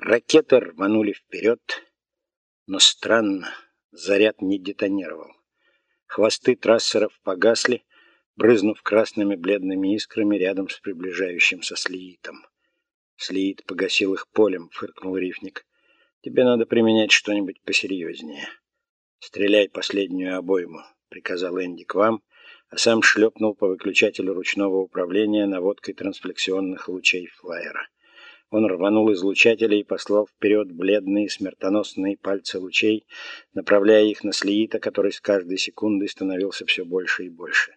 Ракеты рванули вперед, но странно, заряд не детонировал. Хвосты трассеров погасли, брызнув красными бледными искрами рядом с приближающимся слиитом. Слиит погасил их полем, фыркнул рифник. Тебе надо применять что-нибудь посерьезнее. Стреляй последнюю обойму, приказал Энди к вам, а сам шлепнул по выключателю ручного управления наводкой трансфлексионных лучей флайера. Он рванул излучатели и послал вперед бледные смертоносные пальцы лучей, направляя их на Слиита, который с каждой секундой становился все больше и больше.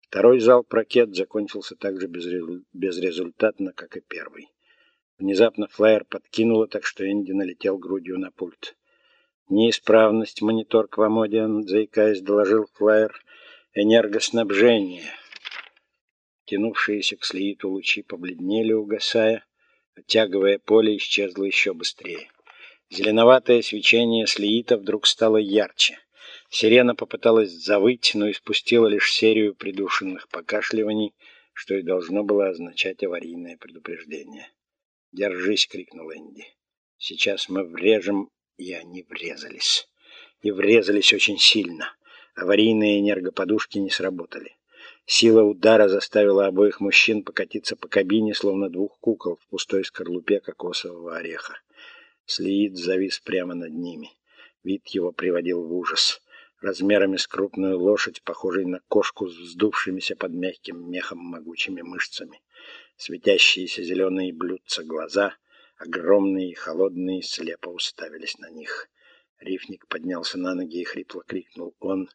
Второй залп ракет закончился так же безрезультатно, как и первый. Внезапно флайер подкинуло, так что Энди налетел грудью на пульт. «Неисправность, монитор Квамодиан», — заикаясь, доложил флайер. «Энергоснабжение». Тянувшиеся к слииту лучи побледнели, угасая. Оттяговое поле исчезло еще быстрее. Зеленоватое свечение слиита вдруг стало ярче. Сирена попыталась завыть, но испустила лишь серию придушенных покашливаний, что и должно было означать аварийное предупреждение. «Держись!» — крикнул Энди. «Сейчас мы врежем...» И они врезались. И врезались очень сильно. Аварийные энергоподушки не сработали. Сила удара заставила обоих мужчин покатиться по кабине, словно двух кукол в пустой скорлупе кокосового ореха. Слиит завис прямо над ними. Вид его приводил в ужас. Размерами с крупную лошадь, похожей на кошку с вздувшимися под мягким мехом могучими мышцами. Светящиеся зеленые блюдца глаза, огромные и холодные, слепо уставились на них. Рифник поднялся на ноги и хрипло крикнул. «Он...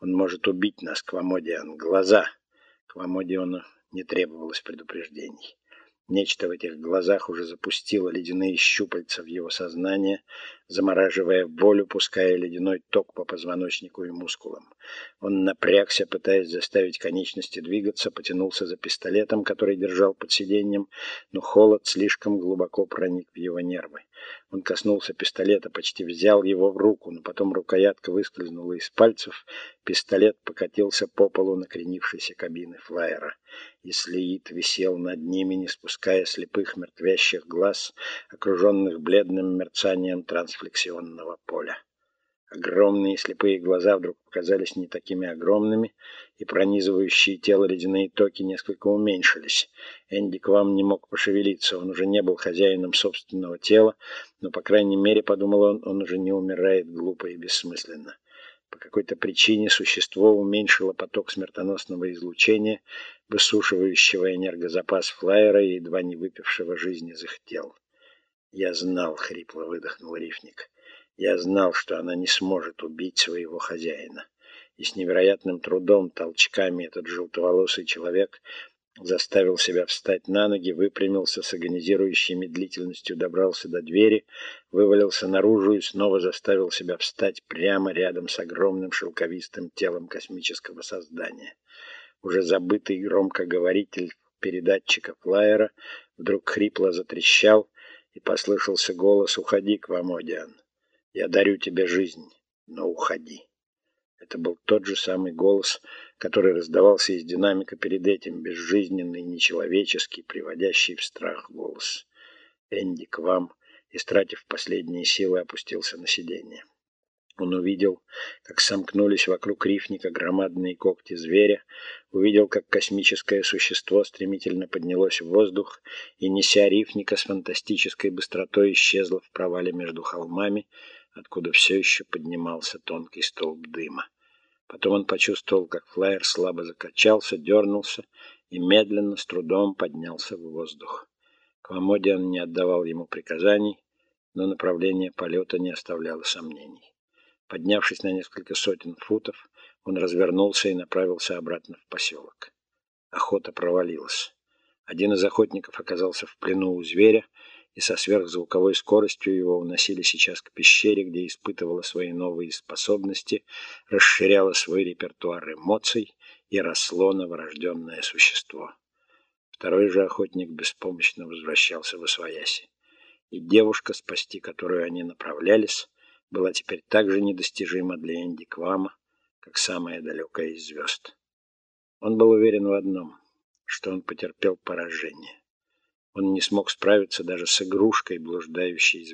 он может убить нас, Квамодиан! Глаза!» Квамодиону не требовалось предупреждений. Нечто в этих глазах уже запустило ледяные щупальца в его сознание, замораживая волю, пуская ледяной ток по позвоночнику и мускулам. Он напрягся, пытаясь заставить конечности двигаться, потянулся за пистолетом, который держал под сиденьем, но холод слишком глубоко проник в его нервы. Он коснулся пистолета, почти взял его в руку, но потом рукоятка выскользнула из пальцев, пистолет покатился по полу накренившейся кабины флайера и Слиит висел над ними, не спуская слепых мертвящих глаз, окруженных бледным мерцанием трансфлексионного поля. Огромные слепые глаза вдруг показались не такими огромными, и пронизывающие тело ледяные токи несколько уменьшились. Энди к вам не мог пошевелиться, он уже не был хозяином собственного тела, но, по крайней мере, подумал он, он уже не умирает глупо и бессмысленно. По какой-то причине существо уменьшило поток смертоносного излучения, высушивающего энергозапас флайера и едва не выпившего жизни из их тел. «Я знал», — хрипло выдохнул рифник. «Я знал, что она не сможет убить своего хозяина». И с невероятным трудом, толчками этот желтоволосый человек заставил себя встать на ноги, выпрямился с агонизирующей медлительностью, добрался до двери, вывалился наружу и снова заставил себя встать прямо рядом с огромным шелковистым телом космического создания. Уже забытый громкоговоритель передатчика флайера вдруг хрипло затрещал, и послышался голос «Уходи, Квамодиан! Я дарю тебе жизнь, но уходи!» Это был тот же самый голос, который раздавался из динамика перед этим, безжизненный, нечеловеческий, приводящий в страх голос. Энди к вам, истратив последние силы, опустился на сиденье. Он увидел, как сомкнулись вокруг рифника громадные когти зверя, увидел, как космическое существо стремительно поднялось в воздух и, неся рифника с фантастической быстротой, исчезло в провале между холмами, откуда все еще поднимался тонкий столб дыма. Потом он почувствовал, как флайер слабо закачался, дернулся и медленно, с трудом поднялся в воздух. Квамодиан не отдавал ему приказаний, но направление полета не оставляло сомнений. Поднявшись на несколько сотен футов, он развернулся и направился обратно в поселок. Охота провалилась. Один из охотников оказался в плену у зверя, и со сверхзвуковой скоростью его уносили сейчас к пещере, где испытывало свои новые способности, расширяло свой репертуар эмоций и росло новорожденное существо. Второй же охотник беспомощно возвращался в Освояси. И девушка, спасти которую они направлялись, была теперь так же недостижима для Энди Квама, как самая далекая из звезд. Он был уверен в одном, что он потерпел поражение. Он не смог справиться даже с игрушкой, блуждающей